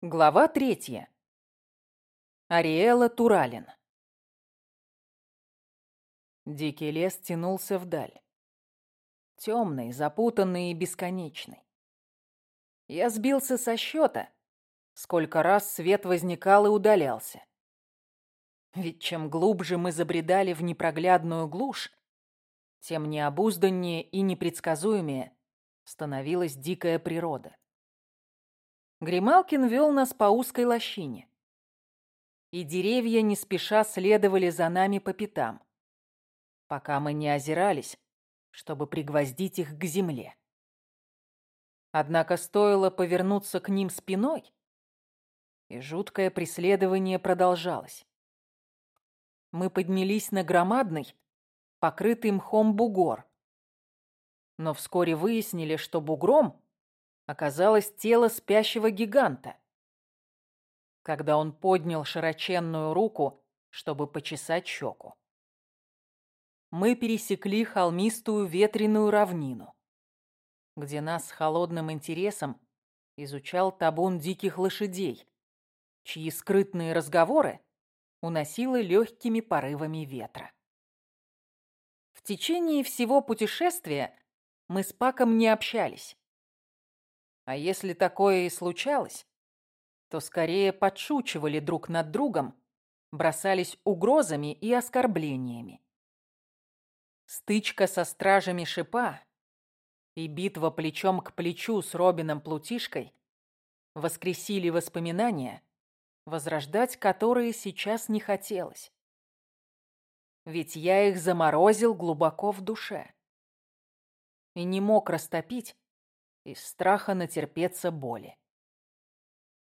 Глава третья. Ариэла Туралин. Дикий лес тянулся вдаль. Темный, запутанный и бесконечный. Я сбился со счета, сколько раз свет возникал и удалялся. Ведь чем глубже мы забредали в непроглядную глушь, тем необузданнее и непредсказуемее становилась дикая природа. Грималкин вел нас по узкой лощине. И деревья не спеша следовали за нами по пятам, пока мы не озирались, чтобы пригвоздить их к земле. Однако стоило повернуться к ним спиной, и жуткое преследование продолжалось. Мы поднялись на громадный, покрытый мхом бугор, но вскоре выяснили, что бугром оказалось тело спящего гиганта. Когда он поднял широченную руку, чтобы почесать щеку. Мы пересекли холмистую ветреную равнину, где нас с холодным интересом изучал табун диких лошадей, чьи скрытные разговоры уносило легкими порывами ветра. В течение всего путешествия мы с Паком не общались. А если такое и случалось, то скорее подшучивали друг над другом, бросались угрозами и оскорблениями. Стычка со стражами шипа и битва плечом к плечу с Робином Плутишкой воскресили воспоминания, возрождать которые сейчас не хотелось. Ведь я их заморозил глубоко в душе и не мог растопить, из страха натерпеться боли.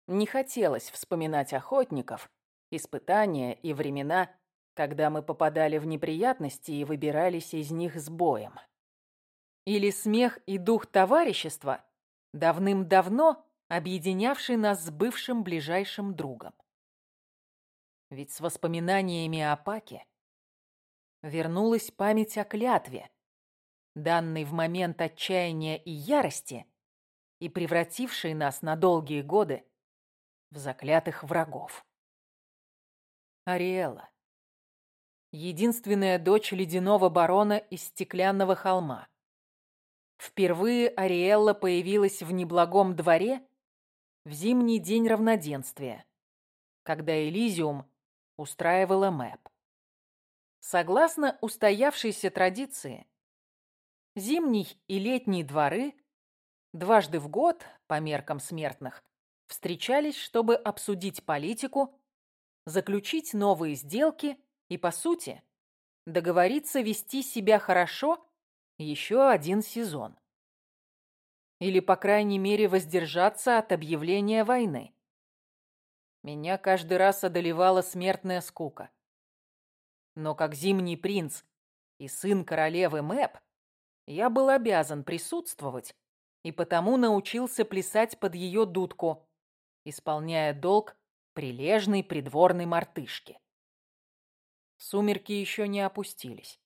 Не хотелось вспоминать охотников, испытания и времена, когда мы попадали в неприятности и выбирались из них с боем. Или смех и дух товарищества, давным-давно объединявший нас с бывшим ближайшим другом. Ведь с воспоминаниями о Паке вернулась память о клятве, данный в момент отчаяния и ярости и превративший нас на долгие годы в заклятых врагов. Ариэла. Единственная дочь ледяного барона из Стеклянного холма. Впервые Ариэлла появилась в неблагом дворе в зимний день равноденствия, когда Элизиум устраивала мэп. Согласно устоявшейся традиции, Зимний и летний дворы дважды в год, по меркам смертных, встречались, чтобы обсудить политику, заключить новые сделки и, по сути, договориться вести себя хорошо еще один сезон. Или, по крайней мере, воздержаться от объявления войны. Меня каждый раз одолевала смертная скука. Но как зимний принц и сын королевы Мэп, я был обязан присутствовать и потому научился плясать под ее дудку, исполняя долг прилежной придворной мартышки. Сумерки еще не опустились.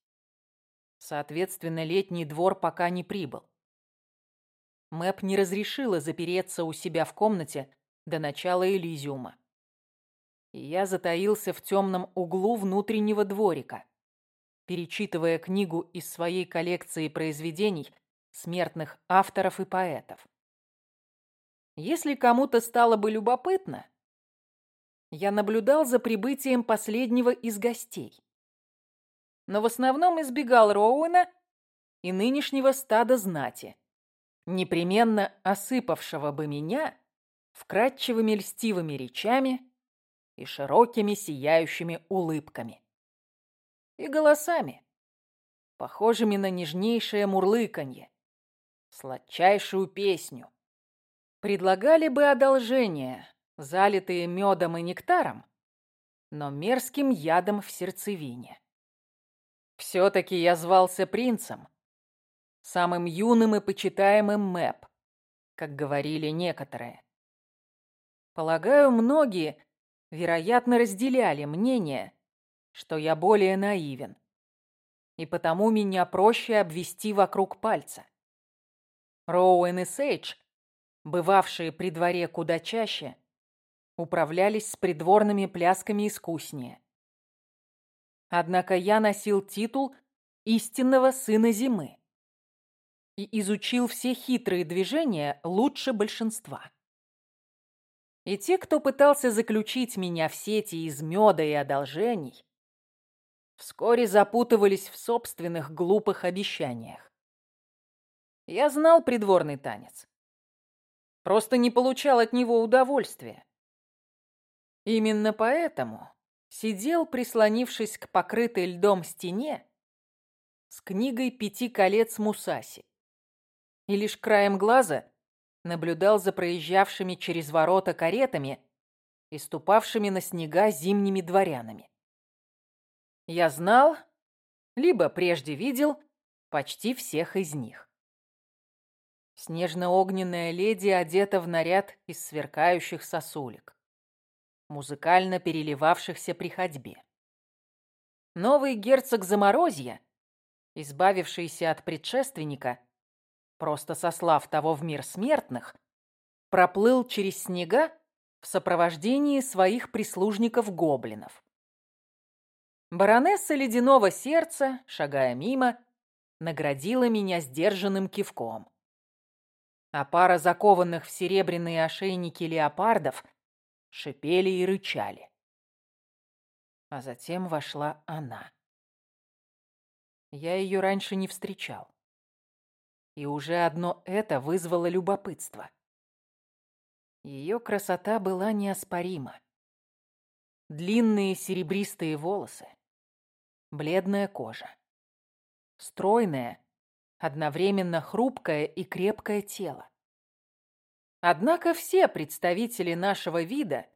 Соответственно, летний двор пока не прибыл. Мэп не разрешила запереться у себя в комнате до начала Элизиума. И я затаился в темном углу внутреннего дворика, перечитывая книгу из своей коллекции произведений смертных авторов и поэтов. Если кому-то стало бы любопытно, я наблюдал за прибытием последнего из гостей. Но в основном избегал Роуэна и нынешнего стада знати, непременно осыпавшего бы меня вкрадчивыми льстивыми речами и широкими сияющими улыбками и голосами, похожими на нежнейшее мурлыканье, сладчайшую песню. Предлагали бы одолжение, залитые медом и нектаром, но мерзким ядом в сердцевине. Все-таки я звался принцем, самым юным и почитаемым Мэп, как говорили некоторые. Полагаю, многие, вероятно, разделяли мнение, что я более наивен, и потому меня проще обвести вокруг пальца. Роуэн и Сейдж, бывавшие при дворе куда чаще, управлялись с придворными плясками искуснее. Однако я носил титул истинного сына зимы и изучил все хитрые движения лучше большинства. И те, кто пытался заключить меня в сети из меда и одолжений, вскоре запутывались в собственных глупых обещаниях. Я знал придворный танец. Просто не получал от него удовольствия. Именно поэтому сидел, прислонившись к покрытой льдом стене, с книгой «Пяти колец Мусаси». И лишь краем глаза наблюдал за проезжавшими через ворота каретами и ступавшими на снега зимними дворянами. Я знал, либо прежде видел, почти всех из них. Снежно-огненная леди одета в наряд из сверкающих сосулек музыкально переливавшихся при ходьбе. Новый герцог Заморозья, избавившийся от предшественника, просто сослав того в мир смертных, проплыл через снега в сопровождении своих прислужников-гоблинов. Баронесса Ледяного Сердца, шагая мимо, наградила меня сдержанным кивком. А пара закованных в серебряные ошейники леопардов – шипели и рычали. А затем вошла она. Я ее раньше не встречал. И уже одно это вызвало любопытство. Ее красота была неоспорима. Длинные серебристые волосы, бледная кожа, стройное, одновременно хрупкое и крепкое тело. Однако все представители нашего вида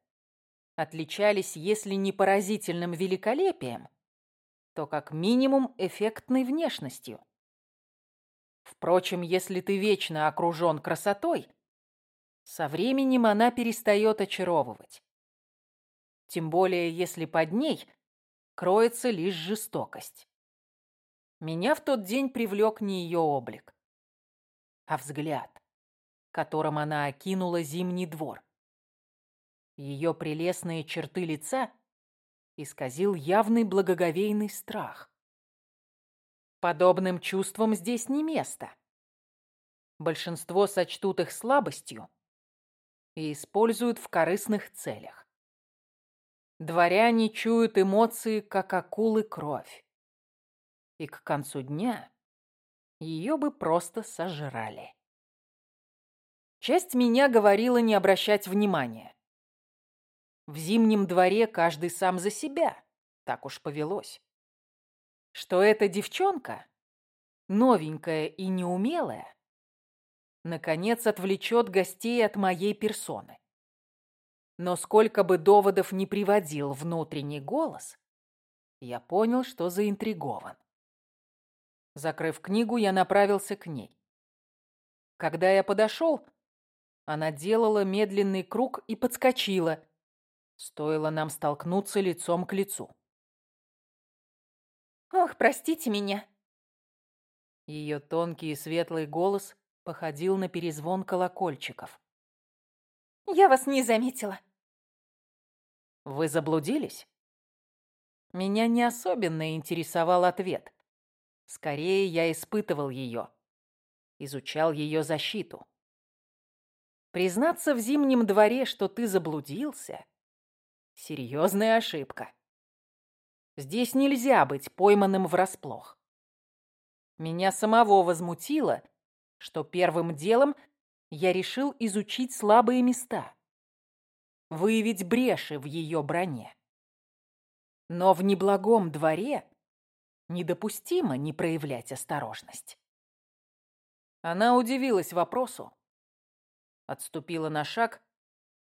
отличались, если не поразительным великолепием, то как минимум эффектной внешностью. Впрочем, если ты вечно окружен красотой, со временем она перестает очаровывать. Тем более, если под ней кроется лишь жестокость. Меня в тот день привлек не ее облик, а взгляд которым она окинула зимний двор. Ее прелестные черты лица исказил явный благоговейный страх. Подобным чувствам здесь не место. Большинство сочтут их слабостью и используют в корыстных целях. Дворяне чуют эмоции, как акулы кровь. И к концу дня ее бы просто сожрали. Часть меня говорила не обращать внимания. В зимнем дворе каждый сам за себя, так уж повелось. Что эта девчонка, новенькая и неумелая, наконец отвлечет гостей от моей персоны. Но сколько бы доводов не приводил внутренний голос, я понял, что заинтригован. Закрыв книгу, я направился к ней. Когда я подошел, она делала медленный круг и подскочила. Стоило нам столкнуться лицом к лицу. «Ох, простите меня!» Ее тонкий и светлый голос походил на перезвон колокольчиков. «Я вас не заметила». «Вы заблудились?» Меня не особенно интересовал ответ. Скорее, я испытывал ее. Изучал ее защиту. Признаться в зимнем дворе, что ты заблудился — серьезная ошибка. Здесь нельзя быть пойманным врасплох. Меня самого возмутило, что первым делом я решил изучить слабые места, выявить бреши в ее броне. Но в неблагом дворе недопустимо не проявлять осторожность. Она удивилась вопросу, отступила на шаг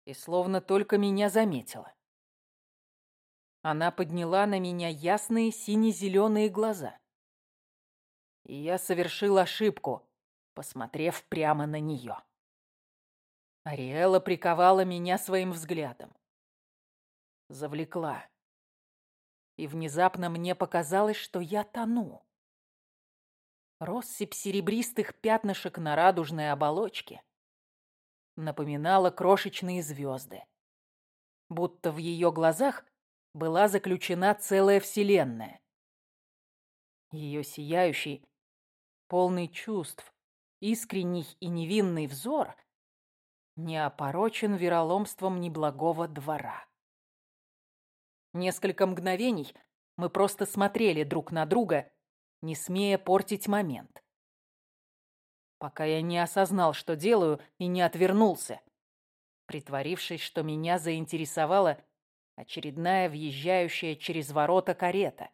и словно только меня заметила. Она подняла на меня ясные сине-зеленые глаза. И я совершил ошибку, посмотрев прямо на нее. Ариэла приковала меня своим взглядом. Завлекла. И внезапно мне показалось, что я тону. Россыпь серебристых пятнышек на радужной оболочке напоминала крошечные звезды. будто в ее глазах была заключена целая вселенная. Ее сияющий, полный чувств, искренний и невинный взор не опорочен вероломством неблагого двора. Несколько мгновений мы просто смотрели друг на друга, не смея портить момент. Пока я не осознал, что делаю, и не отвернулся, притворившись, что меня заинтересовала очередная въезжающая через ворота карета,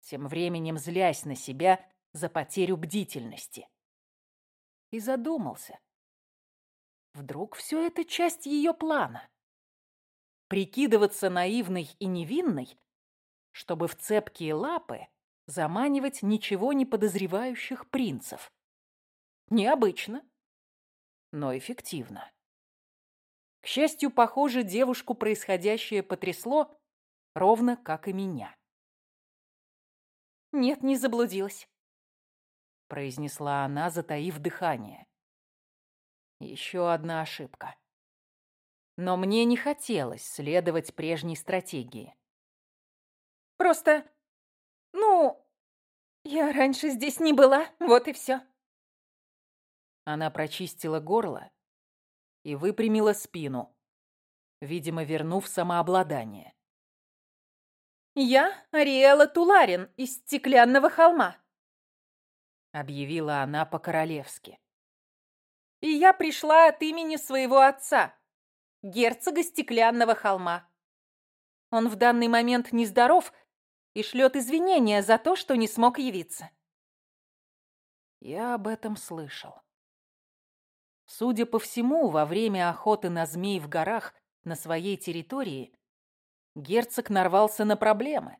тем временем злясь на себя за потерю бдительности. И задумался. Вдруг все это часть ее плана? Прикидываться наивной и невинной, чтобы в цепкие лапы заманивать ничего не подозревающих принцев. Необычно, но эффективно. К счастью, похоже, девушку происходящее потрясло, ровно как и меня. «Нет, не заблудилась», — произнесла она, затаив дыхание. Еще одна ошибка. Но мне не хотелось следовать прежней стратегии. «Просто, ну, я раньше здесь не была, вот и все». Она прочистила горло и выпрямила спину, видимо, вернув самообладание. «Я Ариэла Туларин из Стеклянного холма», — объявила она по-королевски. «И я пришла от имени своего отца, герцога Стеклянного холма. Он в данный момент нездоров и шлет извинения за то, что не смог явиться». Я об этом слышал. Судя по всему, во время охоты на змей в горах на своей территории герцог нарвался на проблемы.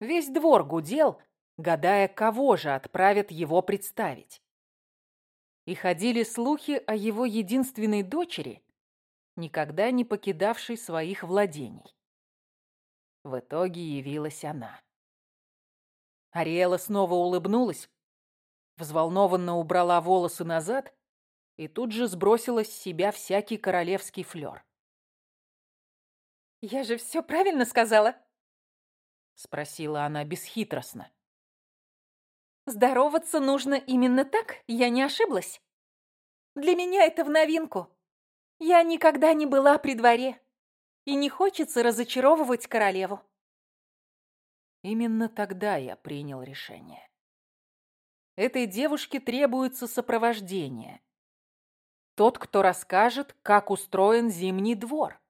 Весь двор гудел, гадая, кого же отправят его представить. И ходили слухи о его единственной дочери, никогда не покидавшей своих владений. В итоге явилась она. Ариэла снова улыбнулась, взволнованно убрала волосы назад и тут же сбросила с себя всякий королевский флёр. «Я же все правильно сказала?» — спросила она бесхитростно. «Здороваться нужно именно так, я не ошиблась. Для меня это в новинку. Я никогда не была при дворе, и не хочется разочаровывать королеву». Именно тогда я принял решение. Этой девушке требуется сопровождение, тот, кто расскажет, как устроен зимний двор.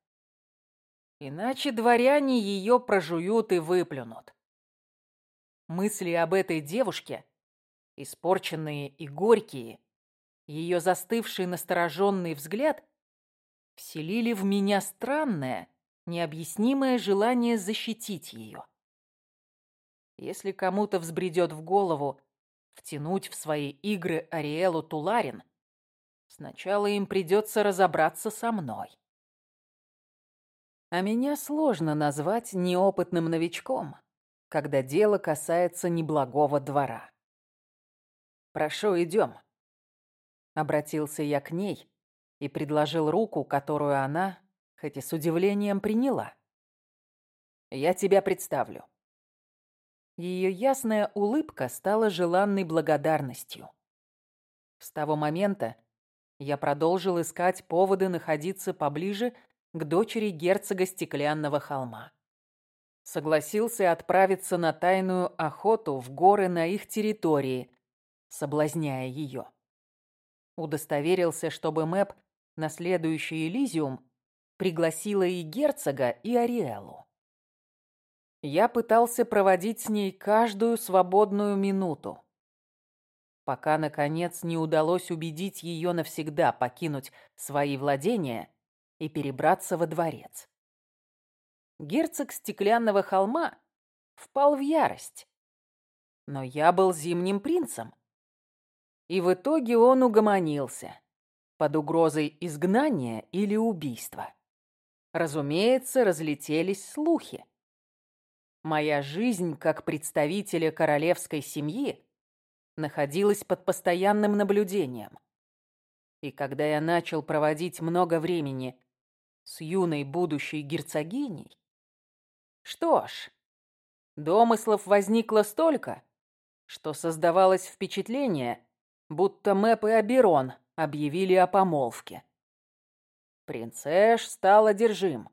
Иначе дворяне ее прожуют и выплюнут. Мысли об этой девушке, испорченные и горькие, ее застывший настороженный взгляд, вселили в меня странное, необъяснимое желание защитить ее. Если кому-то взбредет в голову втянуть в свои игры Ариэлу Туларин, Сначала им придется разобраться со мной. А меня сложно назвать неопытным новичком, когда дело касается неблагого двора. «Прошу, идем», — обратился я к ней и предложил руку, которую она, хоть и с удивлением, приняла. «Я тебя представлю». Ее ясная улыбка стала желанной благодарностью. С того момента я продолжил искать поводы находиться поближе к дочери герцога Стеклянного холма. Согласился отправиться на тайную охоту в горы на их территории, соблазняя ее. Удостоверился, чтобы Мэп на следующий Элизиум пригласила и герцога, и Ариэлу. Я пытался проводить с ней каждую свободную минуту, пока, наконец, не удалось убедить ее навсегда покинуть свои владения и перебраться во дворец. Герцог Стеклянного холма впал в ярость. Но я был зимним принцем. И в итоге он угомонился под угрозой изгнания или убийства. Разумеется, разлетелись слухи. Моя жизнь как представителя королевской семьи находилась под постоянным наблюдением. И когда я начал проводить много времени с юной будущей герцогиней? Что ж, домыслов возникло столько, что создавалось впечатление, будто Мэп и Аберон объявили о помолвке. Принцесс стал одержим.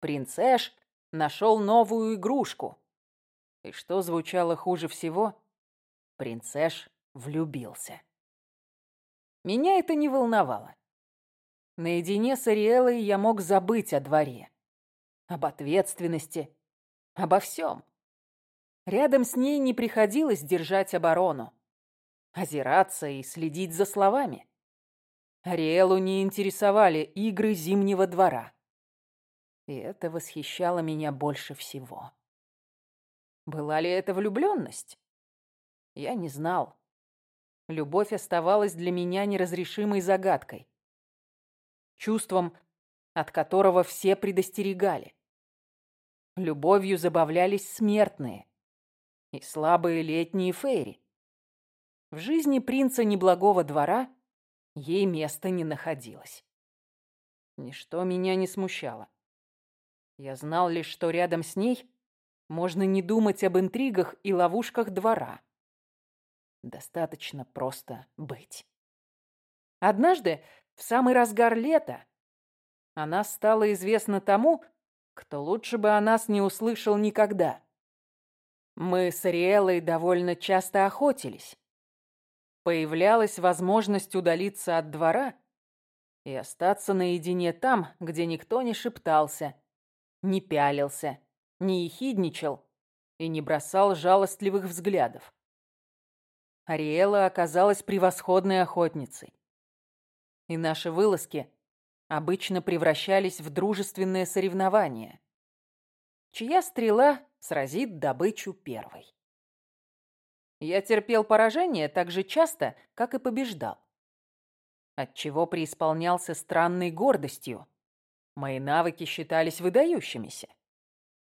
Принцесс нашел новую игрушку. И что звучало хуже всего, принцесс влюбился. Меня это не волновало. Наедине с Ариэлой я мог забыть о дворе, об ответственности, обо всем. Рядом с ней не приходилось держать оборону, озираться и следить за словами. Ариэлу не интересовали игры Зимнего двора. И это восхищало меня больше всего. Была ли это влюбленность? Я не знал. Любовь оставалась для меня неразрешимой загадкой. Чувством, от которого все предостерегали. Любовью забавлялись смертные и слабые летние фейри. В жизни принца неблагого двора ей места не находилось. Ничто меня не смущало. Я знал лишь, что рядом с ней можно не думать об интригах и ловушках двора. Достаточно просто быть. Однажды, в самый разгар лета, она стала известна тому, кто лучше бы о нас не услышал никогда. Мы с Ариэлой довольно часто охотились. Появлялась возможность удалиться от двора и остаться наедине там, где никто не шептался, не пялился, не ехидничал и не бросал жалостливых взглядов. Ариэла оказалась превосходной охотницей. И наши вылазки обычно превращались в дружественное соревнование. Чья стрела сразит добычу первой? Я терпел поражение так же часто, как и побеждал. Отчего преисполнялся странной гордостью. Мои навыки считались выдающимися.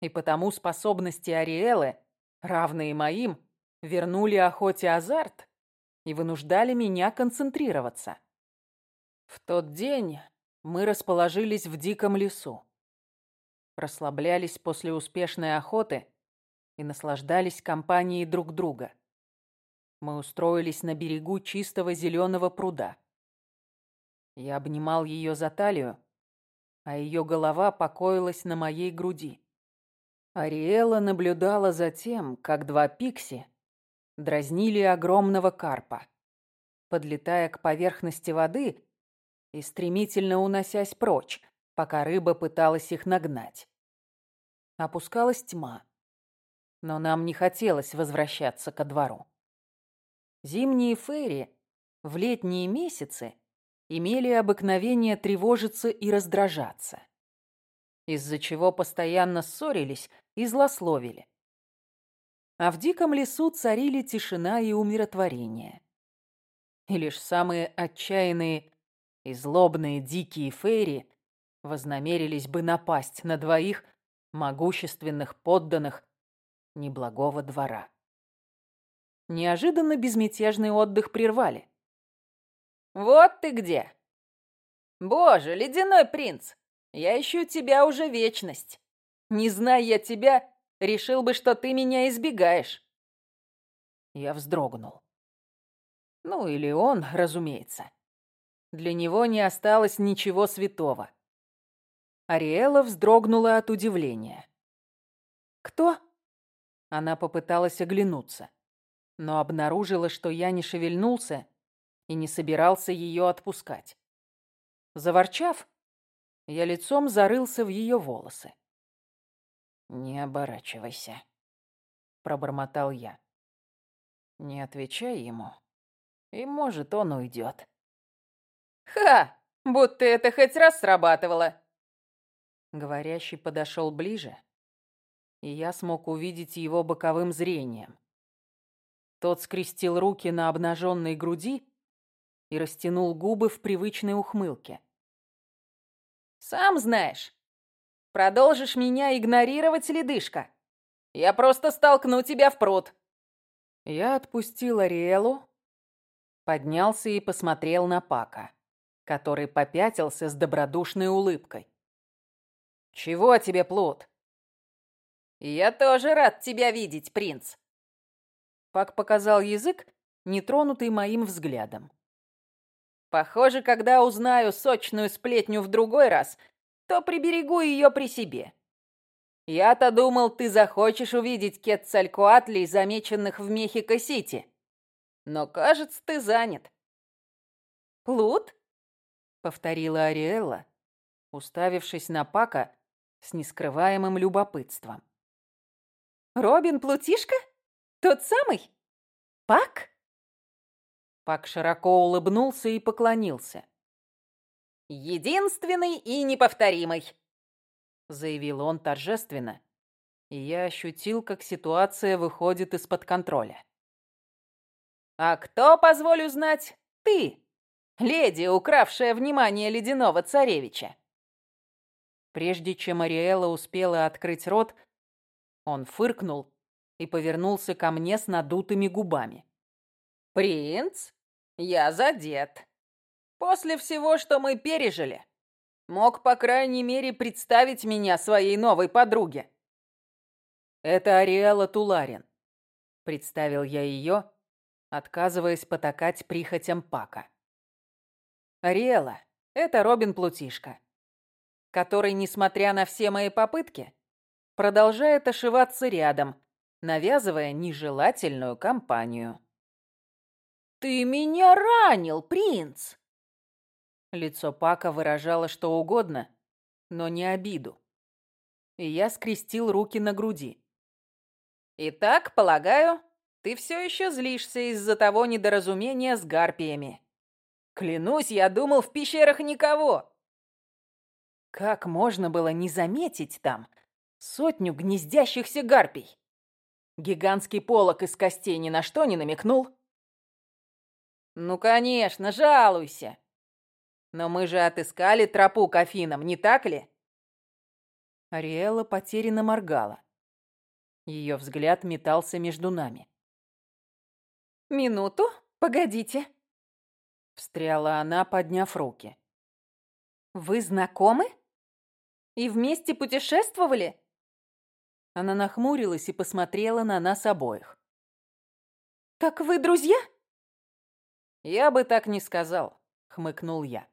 И потому способности Ариэлы, равные моим, вернули охоте азарт и вынуждали меня концентрироваться. В тот день мы расположились в диком лесу, расслаблялись после успешной охоты и наслаждались компанией друг друга. Мы устроились на берегу чистого зеленого пруда. Я обнимал ее за талию, а ее голова покоилась на моей груди. Ариэла наблюдала за тем, как два пикси дразнили огромного карпа. Подлетая к поверхности воды и стремительно уносясь прочь, пока рыба пыталась их нагнать. Опускалась тьма, но нам не хотелось возвращаться ко двору. Зимние фейри в летние месяцы имели обыкновение тревожиться и раздражаться, из-за чего постоянно ссорились и злословили а в диком лесу царили тишина и умиротворение. И лишь самые отчаянные и злобные дикие фейри вознамерились бы напасть на двоих могущественных подданных неблагого двора. Неожиданно безмятежный отдых прервали. «Вот ты где! Боже, ледяной принц! Я ищу тебя уже вечность! Не зная я тебя, Решил бы, что ты меня избегаешь. Я вздрогнул. Ну, или он, разумеется. Для него не осталось ничего святого. Ариэла вздрогнула от удивления. «Кто?» Она попыталась оглянуться, но обнаружила, что я не шевельнулся и не собирался ее отпускать. Заворчав, я лицом зарылся в ее волосы. «Не оборачивайся», — пробормотал я. «Не отвечай ему, и, может, он уйдет». «Ха! Будто это хоть раз срабатывало!» Говорящий подошел ближе, и я смог увидеть его боковым зрением. Тот скрестил руки на обнаженной груди и растянул губы в привычной ухмылке. «Сам знаешь, Продолжишь меня игнорировать, ледышка? Я просто столкну тебя в пруд. Я отпустил Ариэлу, поднялся и посмотрел на Пака, который попятился с добродушной улыбкой. «Чего тебе, плут?» «Я тоже рад тебя видеть, принц!» Пак показал язык, нетронутый моим взглядом. «Похоже, когда узнаю сочную сплетню в другой раз, то приберегу ее при себе. Я-то думал, ты захочешь увидеть Кетцалькуатлей, замеченных в Мехико-Сити. Но, кажется, ты занят». «Плут?» — повторила Ариэлла, уставившись на Пака с нескрываемым любопытством. «Робин Плутишка? Тот самый? Пак?» Пак широко улыбнулся и поклонился. «Единственный и неповторимый», — заявил он торжественно, и я ощутил, как ситуация выходит из-под контроля. «А кто, позволю знать, ты, леди, укравшая внимание ледяного царевича?» Прежде чем Ариэла успела открыть рот, он фыркнул и повернулся ко мне с надутыми губами. «Принц, я задет. После всего, что мы пережили, мог, по крайней мере, представить меня своей новой подруге». «Это Ариэла Туларин», — представил я ее, отказываясь потакать прихотям Пака. «Ариэла, это Робин Плутишка который, несмотря на все мои попытки, продолжает ошиваться рядом, навязывая нежелательную компанию. «Ты меня ранил, принц!» Лицо Пака выражало что угодно, но не обиду. И я скрестил руки на груди. «Итак, полагаю, ты все еще злишься из-за того недоразумения с гарпиями. Клянусь, я думал, в пещерах никого. Как можно было не заметить там сотню гнездящихся гарпий? Гигантский полог из костей ни на что не намекнул. Ну, конечно, жалуйся. Но мы же отыскали тропу к Афинам, не так ли? Ариэла потерянно моргала. Ее взгляд метался между нами. «Минуту, погодите», — встряла она, подняв руки. «Вы знакомы?» И вместе путешествовали?» Она нахмурилась и посмотрела на нас обоих. «Так вы друзья?» «Я бы так не сказал», — хмыкнул я.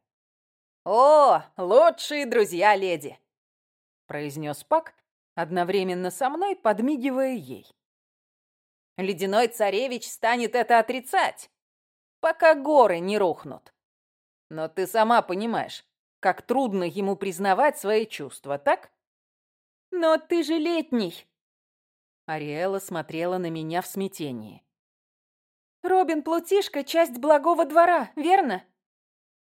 «О, лучшие друзья, леди!» — произнес Пак, одновременно со мной подмигивая ей. «Ледяной царевич станет это отрицать, пока горы не рухнут. Но ты сама понимаешь, как трудно ему признавать свои чувства, так? Но ты же летний. Ариэла смотрела на меня в смятении. Робин Плутишка — часть благого двора, верно?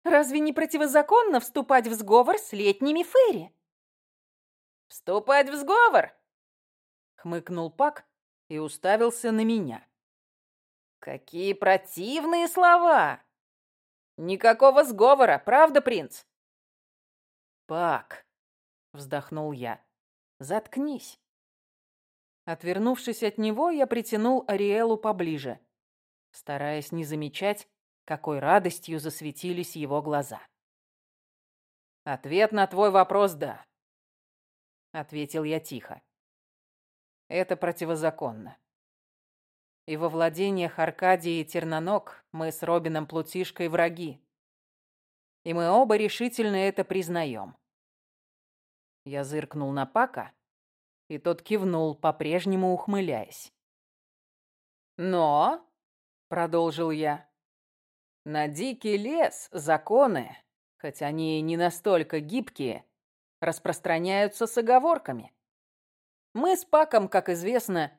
Разве не противозаконно вступать в сговор с летними Ферри? «Вступать в сговор?» — хмыкнул Пак и уставился на меня. «Какие противные слова! Никакого сговора, правда, принц?» «Пак!» — вздохнул я. «Заткнись!» Отвернувшись от него, я притянул Ариэлу поближе, стараясь не замечать, какой радостью засветились его глаза. «Ответ на твой вопрос — да», — ответил я тихо. «Это противозаконно. И во владениях Аркадии и Терноног мы с Робином Плутишкой враги и мы оба решительно это признаем. Я зыркнул на Пака, и тот кивнул, по-прежнему ухмыляясь. «Но», — продолжил я, — «на дикий лес законы, хоть они и не настолько гибкие, распространяются с оговорками. Мы с Паком, как известно,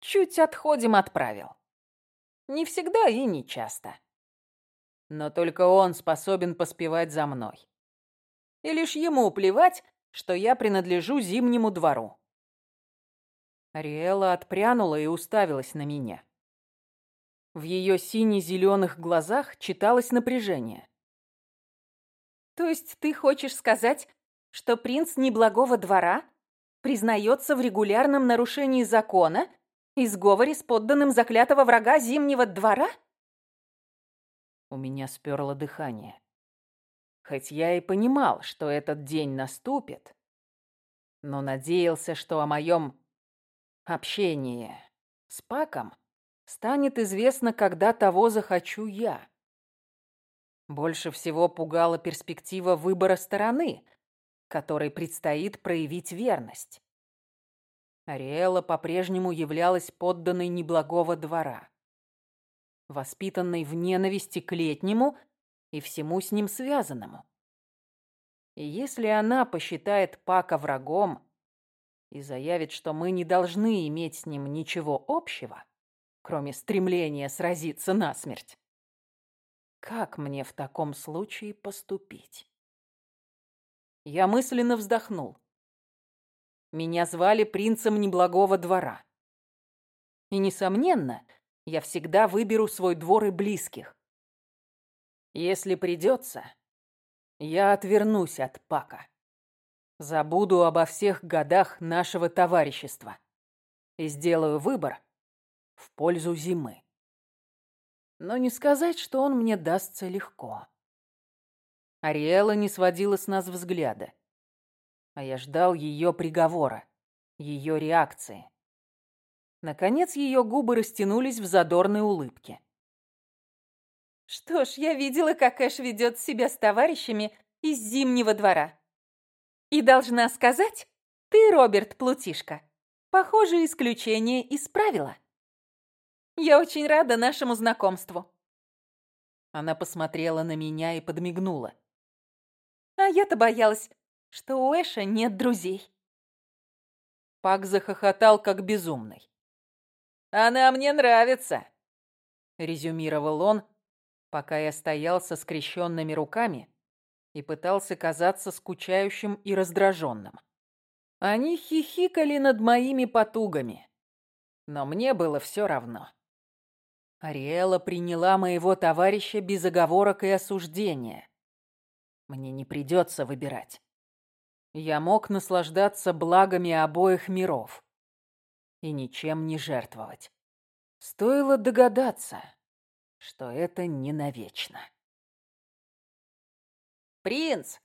чуть отходим от правил. Не всегда и не часто. Но только он способен поспевать за мной. И лишь ему плевать, что я принадлежу зимнему двору. Ариэла отпрянула и уставилась на меня. В ее сине-зеленых глазах читалось напряжение. «То есть ты хочешь сказать, что принц неблагого двора признается в регулярном нарушении закона и сговоре с подданным заклятого врага Зимнего двора?» У меня сперло дыхание. Хоть я и понимал, что этот день наступит, но надеялся, что о моем общении с Паком станет известно, когда того захочу я. Больше всего пугала перспектива выбора стороны, которой предстоит проявить верность. Ариэла по-прежнему являлась подданной неблагого двора, воспитанной в ненависти к летнему и всему с ним связанному. И если она посчитает Пака врагом и заявит, что мы не должны иметь с ним ничего общего, кроме стремления сразиться насмерть, как мне в таком случае поступить? Я мысленно вздохнул. Меня звали принцем неблагого двора. И, несомненно, я всегда выберу свой двор и близких. Если придется, я отвернусь от Пака. Забуду обо всех годах нашего товарищества и сделаю выбор в пользу зимы. Но не сказать, что он мне дастся легко. Ариэла не сводила с нас взгляда, а я ждал ее приговора, ее реакции. Наконец ее губы растянулись в задорной улыбке. Что ж, я видела, как Эш ведет себя с товарищами из Зимнего двора. И должна сказать, ты, Роберт Плутишка, похоже, исключение из правила. Я очень рада нашему знакомству. Она посмотрела на меня и подмигнула. А я-то боялась, что у Эша нет друзей. Пак захохотал, как безумный. «Она мне нравится», — резюмировал он, пока я стоял со скрещенными руками и пытался казаться скучающим и раздраженным. Они хихикали над моими потугами, но мне было все равно. Ариэла приняла моего товарища без оговорок и осуждения. Мне не придется выбирать. Я мог наслаждаться благами обоих миров и ничем не жертвовать. Стоило догадаться, что это не навечно. «Принц!»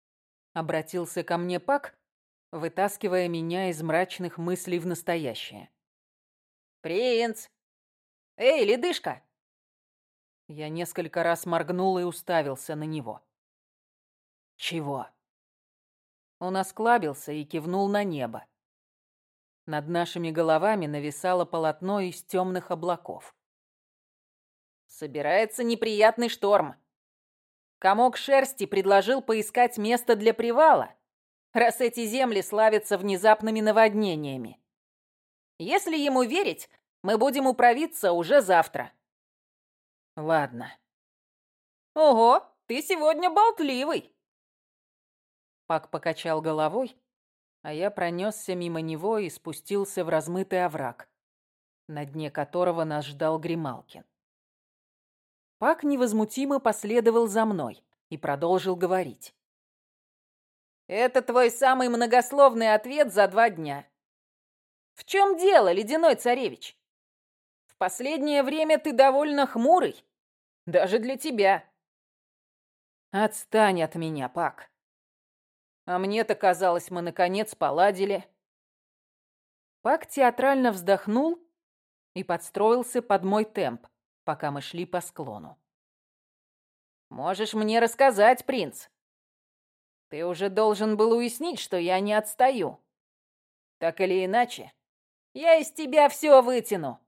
— обратился ко мне Пак, вытаскивая меня из мрачных мыслей в настоящее. «Принц! Эй, ледышка!» Я несколько раз моргнул и уставился на него. «Чего?» Он осклабился и кивнул на небо. Над нашими головами нависало полотно из темных облаков. Собирается неприятный шторм. Комок шерсти предложил поискать место для привала, раз эти земли славятся внезапными наводнениями. Если ему верить, мы будем управиться уже завтра. Ладно. Ого, ты сегодня болтливый. Пак покачал головой, а я пронесся мимо него и спустился в размытый овраг, на дне которого нас ждал Грималкин. Пак невозмутимо последовал за мной и продолжил говорить. «Это твой самый многословный ответ за два дня. В чем дело, ледяной царевич? В последнее время ты довольно хмурый, даже для тебя». «Отстань от меня, Пак. А мне-то казалось, мы наконец поладили». Пак театрально вздохнул и подстроился под мой темп, пока мы шли по склону. «Можешь мне рассказать, принц? Ты уже должен был уяснить, что я не отстаю. Так или иначе, я из тебя все вытяну».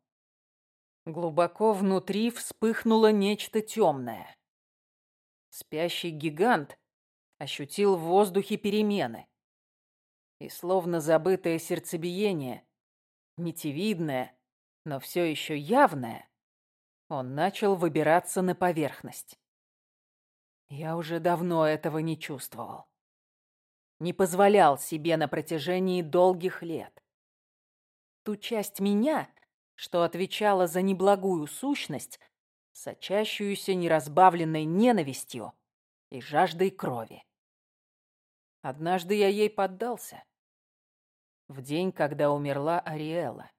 Глубоко внутри вспыхнуло нечто темное. Спящий гигант ощутил в воздухе перемены. И словно забытое сердцебиение, нитевидное, но все еще явное, он начал выбираться на поверхность. Я уже давно этого не чувствовал. Не позволял себе на протяжении долгих лет. Ту часть меня, что отвечала за неблагую сущность, сочащуюся неразбавленной ненавистью и жаждой крови. Однажды я ей поддался. В день, когда умерла Ариэла.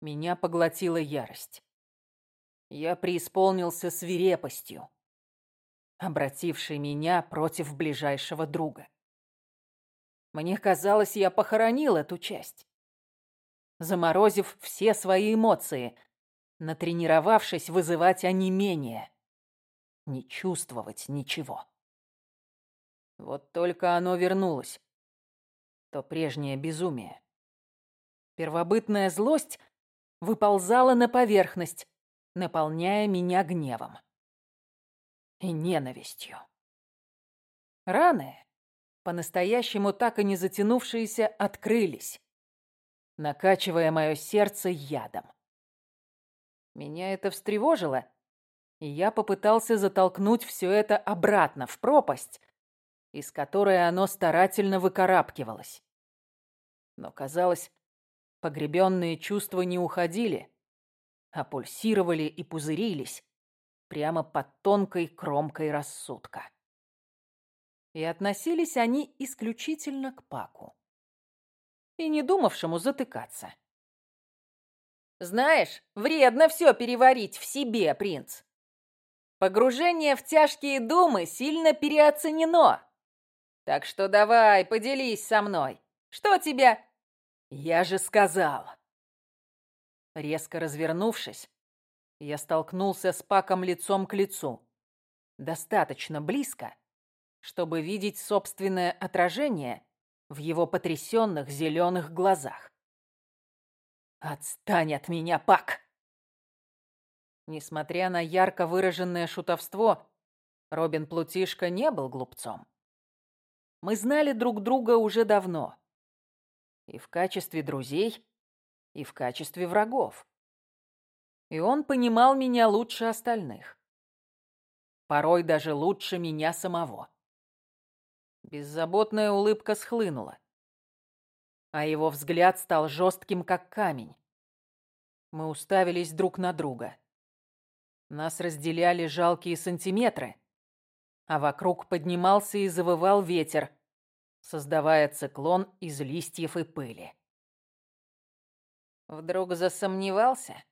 Меня поглотила ярость. Я преисполнился свирепостью, обратившей меня против ближайшего друга. Мне казалось, я похоронил эту часть. Заморозив все свои эмоции, натренировавшись вызывать онемение, не чувствовать ничего. Вот только оно вернулось. То прежнее безумие. Первобытная злость выползала на поверхность, наполняя меня гневом и ненавистью. Раны, по-настоящему так и не затянувшиеся, открылись, накачивая мое сердце ядом. Меня это встревожило, и я попытался затолкнуть все это обратно в пропасть, из которой оно старательно выкарабкивалось. Но, казалось, погребенные чувства не уходили, а пульсировали и пузырились прямо под тонкой кромкой рассудка. И относились они исключительно к Паку. И не думавшему затыкаться. Знаешь, вредно все переварить в себе, принц. Погружение в тяжкие думы сильно переоценено. Так что давай, поделись со мной. Что тебя...» «Я же сказал!» Резко развернувшись, я столкнулся с Паком лицом к лицу. Достаточно близко, чтобы видеть собственное отражение в его потрясенных зеленых глазах. «Отстань от меня, Пак!» Несмотря на ярко выраженное шутовство, Робин Плутишка не был глупцом. Мы знали друг друга уже давно. И в качестве друзей, и в качестве врагов. И он понимал меня лучше остальных. Порой даже лучше меня самого. Беззаботная улыбка схлынула. А его взгляд стал жестким, как камень. Мы уставились друг на друга. Нас разделяли жалкие сантиметры, а вокруг поднимался и завывал ветер, создавая циклон из листьев и пыли. «Вдруг засомневался?»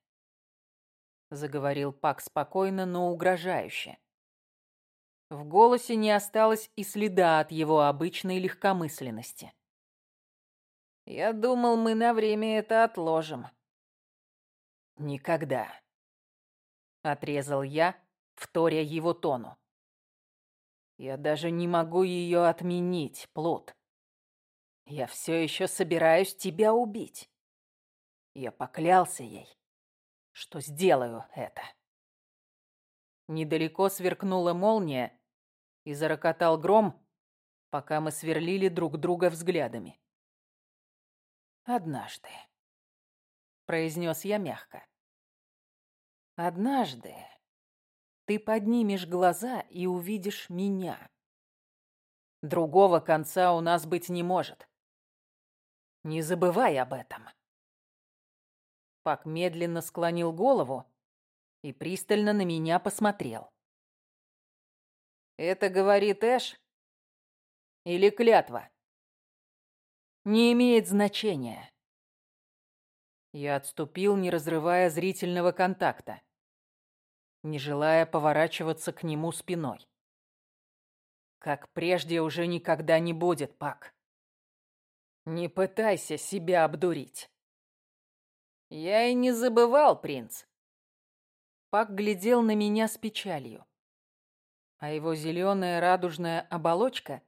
— заговорил Пак спокойно, но угрожающе. В голосе не осталось и следа от его обычной легкомысленности. «Я думал, мы на время это отложим». «Никогда», — отрезал я, вторя его тону. Я даже не могу ее отменить, Плут. Я все еще собираюсь тебя убить. Я поклялся ей, что сделаю это. Недалеко сверкнула молния и зарокотал гром, пока мы сверлили друг друга взглядами. «Однажды», — произнес я мягко, — «однажды ты поднимешь глаза и увидишь меня. Другого конца у нас быть не может. Не забывай об этом. Пак медленно склонил голову и пристально на меня посмотрел. «Это говорит Эш? Или клятва?» «Не имеет значения». Я отступил, не разрывая зрительного контакта не желая поворачиваться к нему спиной. Как прежде уже никогда не будет, Пак. Не пытайся себя обдурить. Я и не забывал, принц. Пак глядел на меня с печалью, а его зеленая радужная оболочка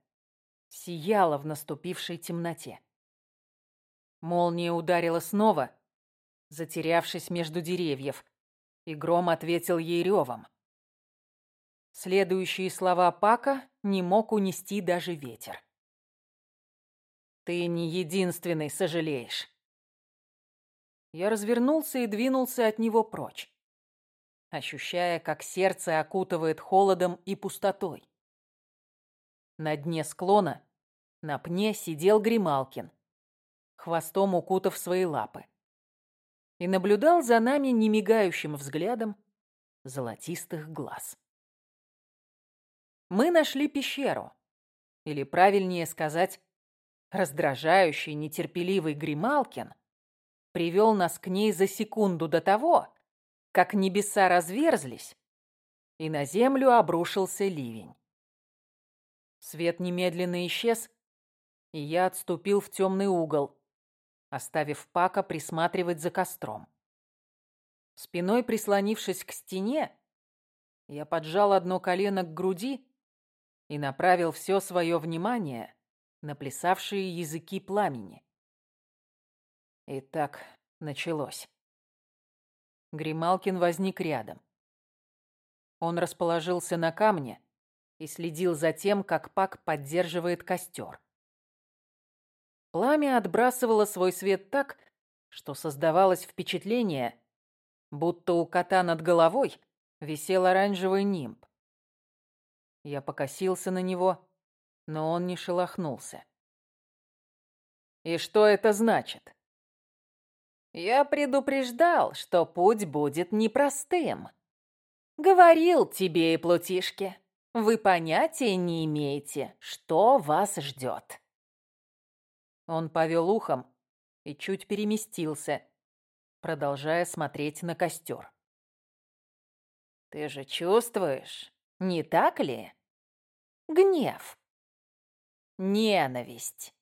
сияла в наступившей темноте. Молния ударила снова, затерявшись между деревьев, и гром ответил ей ревом. Следующие слова Пака не мог унести даже ветер. «Ты не единственный сожалеешь». Я развернулся и двинулся от него прочь, ощущая, как сердце окутывает холодом и пустотой. На дне склона на пне сидел Грималкин, хвостом укутав свои лапы и наблюдал за нами немигающим взглядом золотистых глаз. Мы нашли пещеру, или, правильнее сказать, раздражающий, нетерпеливый Грималкин привел нас к ней за секунду до того, как небеса разверзлись, и на землю обрушился ливень. Свет немедленно исчез, и я отступил в темный угол, оставив Пака присматривать за костром. Спиной прислонившись к стене, я поджал одно колено к груди и направил все свое внимание на плясавшие языки пламени. И так началось. Грималкин возник рядом. Он расположился на камне и следил за тем, как Пак поддерживает костер. Пламя отбрасывало свой свет так, что создавалось впечатление, будто у кота над головой висел оранжевый нимб. Я покосился на него, но он не шелохнулся. «И что это значит?» «Я предупреждал, что путь будет непростым. Говорил тебе и плутишке, вы понятия не имеете, что вас ждет». Он повел ухом и чуть переместился, продолжая смотреть на костер. «Ты же чувствуешь, не так ли? Гнев, ненависть».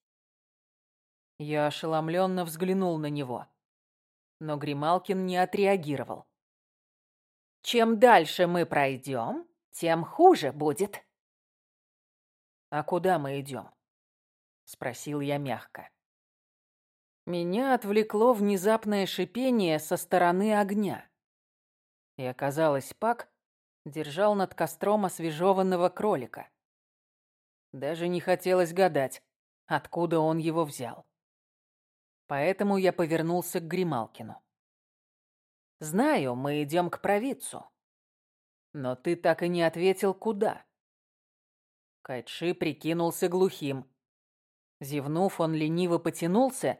Я ошеломленно взглянул на него, но Грималкин не отреагировал. «Чем дальше мы пройдем, тем хуже будет». «А куда мы идем?» Спросил я мягко. Меня отвлекло внезапное шипение со стороны огня. И оказалось, Пак держал над костром освежеванного кролика. Даже не хотелось гадать, откуда он его взял. Поэтому я повернулся к Грималкину. «Знаю, мы идем к провидцу. Но ты так и не ответил, куда». Кайши прикинулся глухим, Зевнув, он лениво потянулся,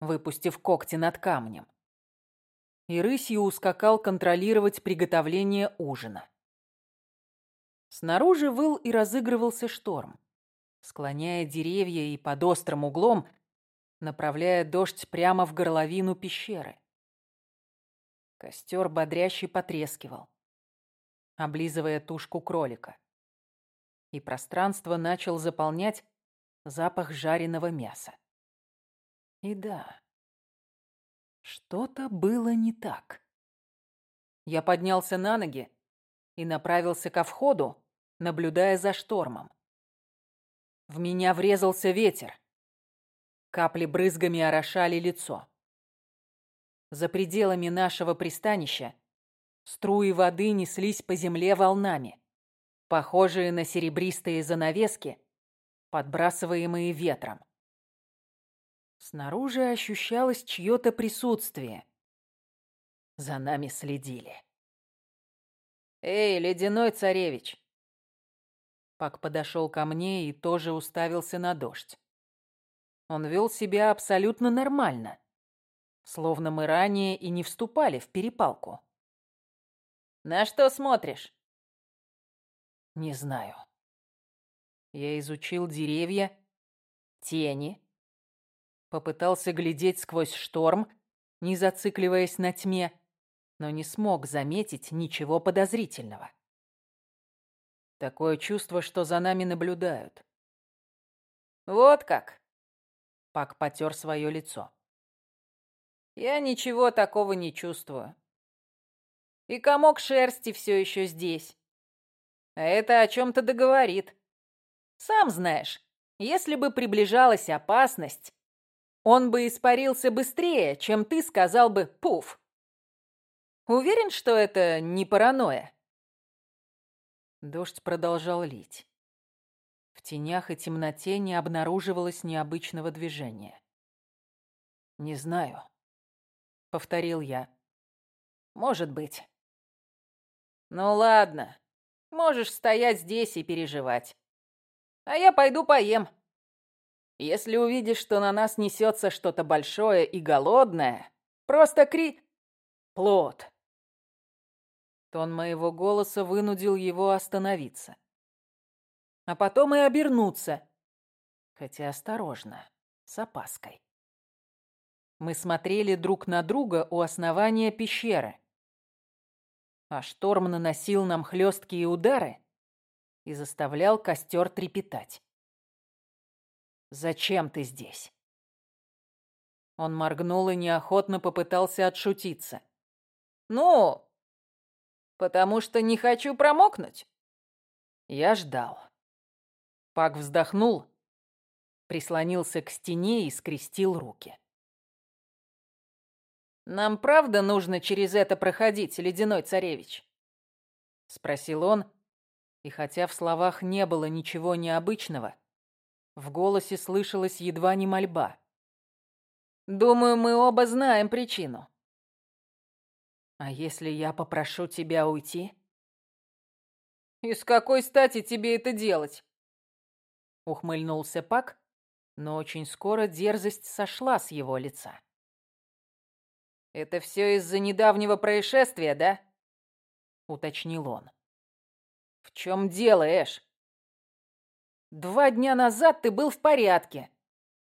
выпустив когти над камнем. И рысью ускакал контролировать приготовление ужина. Снаружи выл и разыгрывался шторм, склоняя деревья и под острым углом, направляя дождь прямо в горловину пещеры. Костер бодряще потрескивал, облизывая тушку кролика. И пространство начал заполнять запах жареного мяса. И да, что-то было не так. Я поднялся на ноги и направился ко входу, наблюдая за штормом. В меня врезался ветер. Капли брызгами орошали лицо. За пределами нашего пристанища струи воды неслись по земле волнами, похожие на серебристые занавески, подбрасываемые ветром. Снаружи ощущалось чье-то присутствие. За нами следили. «Эй, ледяной царевич!» Пак подошел ко мне и тоже уставился на дождь. Он вел себя абсолютно нормально, словно мы ранее и не вступали в перепалку. «На что смотришь?» «Не знаю», я изучил деревья, тени, попытался глядеть сквозь шторм, не зацикливаясь на тьме, но не смог заметить ничего подозрительного. Такое чувство, что за нами наблюдают. «Вот как!» Пак потер свое лицо. «Я ничего такого не чувствую. И комок шерсти все еще здесь. А это о чем-то договорит. Сам знаешь, если бы приближалась опасность, он бы испарился быстрее, чем ты сказал бы «пуф». Уверен, что это не паранойя?» Дождь продолжал лить. В тенях и темноте не обнаруживалось необычного движения. «Не знаю», — повторил я. «Может быть». «Ну ладно, можешь стоять здесь и переживать а я пойду поем. Если увидишь, что на нас несется что-то большое и голодное, просто кри... Плод. Тон моего голоса вынудил его остановиться. А потом и обернуться. Хотя осторожно, с опаской. Мы смотрели друг на друга у основания пещеры. А шторм наносил нам хлесткие удары, и заставлял костер трепетать. Зачем ты здесь?» Он моргнул и неохотно попытался отшутиться. «Ну, потому что не хочу промокнуть». Я ждал. Пак вздохнул, прислонился к стене и скрестил руки. «Нам правда нужно через это проходить, ледяной царевич?» Спросил он, и хотя в словах не было ничего необычного, в голосе слышалась едва не мольба. «Думаю, мы оба знаем причину». «А если я попрошу тебя уйти?» «И с какой стати тебе это делать?» Ухмыльнулся Пак, но очень скоро дерзость сошла с его лица. «Это все из-за недавнего происшествия, да?» — уточнил он. «В чем дело, Эш? Два дня назад ты был в порядке.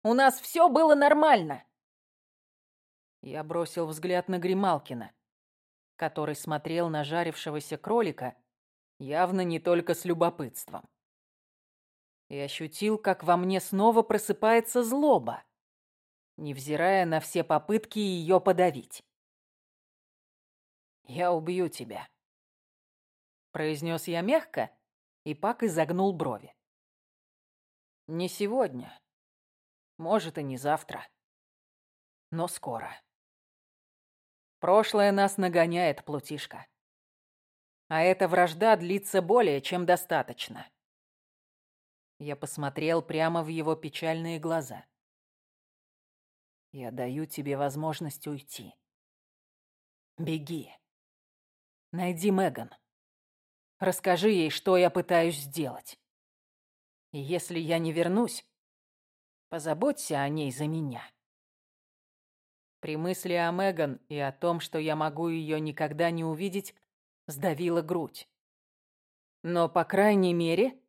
У нас все было нормально». Я бросил взгляд на Грималкина, который смотрел на жарившегося кролика явно не только с любопытством. И ощутил, как во мне снова просыпается злоба невзирая на все попытки ее подавить. «Я убью тебя», — произнес я мягко, и Пак изогнул брови. «Не сегодня, может, и не завтра, но скоро. Прошлое нас нагоняет, Плутишка. А эта вражда длится более чем достаточно». Я посмотрел прямо в его печальные глаза. Я даю тебе возможность уйти. Беги. Найди Меган. Расскажи ей, что я пытаюсь сделать. И если я не вернусь, позаботься о ней за меня. При мысли о Меган и о том, что я могу ее никогда не увидеть, сдавила грудь. Но, по крайней мере,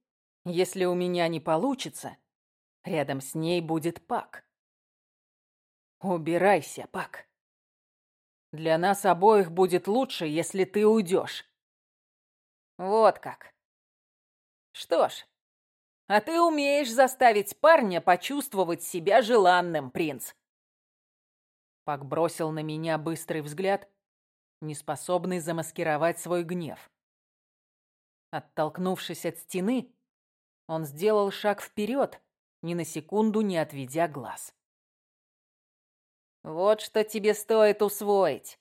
если у меня не получится, рядом с ней будет Пак. Убирайся, Пак. Для нас обоих будет лучше, если ты уйдешь. Вот как. Что ж, а ты умеешь заставить парня почувствовать себя желанным, принц. Пак бросил на меня быстрый взгляд, неспособный замаскировать свой гнев. Оттолкнувшись от стены, он сделал шаг вперед, ни на секунду не отведя глаз. Вот что тебе стоит усвоить.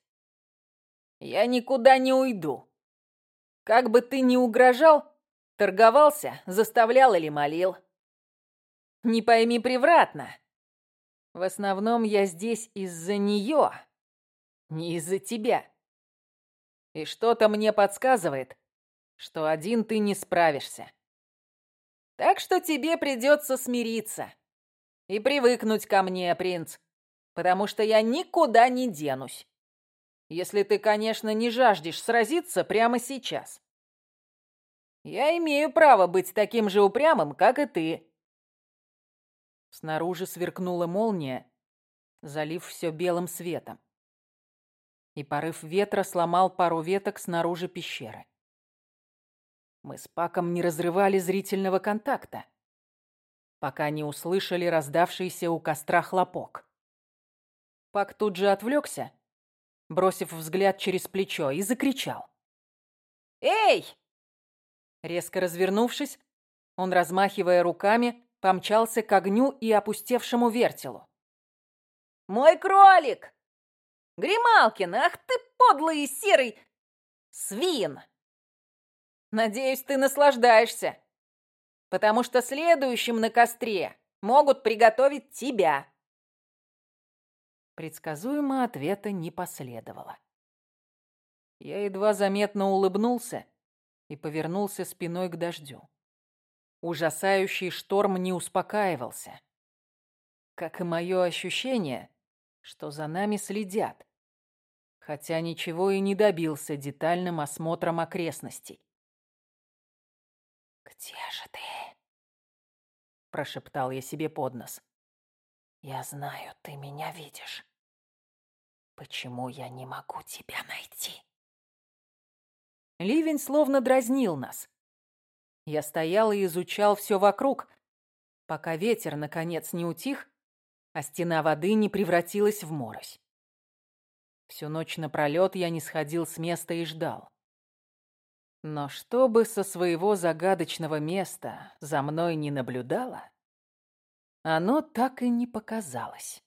Я никуда не уйду. Как бы ты ни угрожал, торговался, заставлял или молил. Не пойми превратно. В основном я здесь из-за нее, не из-за тебя. И что-то мне подсказывает, что один ты не справишься. Так что тебе придется смириться и привыкнуть ко мне, принц потому что я никуда не денусь. Если ты, конечно, не жаждешь сразиться прямо сейчас. Я имею право быть таким же упрямым, как и ты. Снаружи сверкнула молния, залив все белым светом. И порыв ветра сломал пару веток снаружи пещеры. Мы с Паком не разрывали зрительного контакта, пока не услышали раздавшийся у костра хлопок. Пак тут же отвлекся, бросив взгляд через плечо, и закричал. «Эй!» Резко развернувшись, он, размахивая руками, помчался к огню и опустевшему вертелу. «Мой кролик! Грималкин, ах ты подлый и серый свин! Надеюсь, ты наслаждаешься, потому что следующим на костре могут приготовить тебя». Предсказуемо ответа не последовало. Я едва заметно улыбнулся и повернулся спиной к дождю. Ужасающий шторм не успокаивался. Как и мое ощущение, что за нами следят, хотя ничего и не добился детальным осмотром окрестностей. «Где же ты?» – прошептал я себе под нос. Я знаю, ты меня видишь. Почему я не могу тебя найти? Ливень словно дразнил нас. Я стоял и изучал все вокруг, пока ветер, наконец, не утих, а стена воды не превратилась в морось. Всю ночь напролёт я не сходил с места и ждал. Но чтобы со своего загадочного места за мной не наблюдало, оно так и не показалось.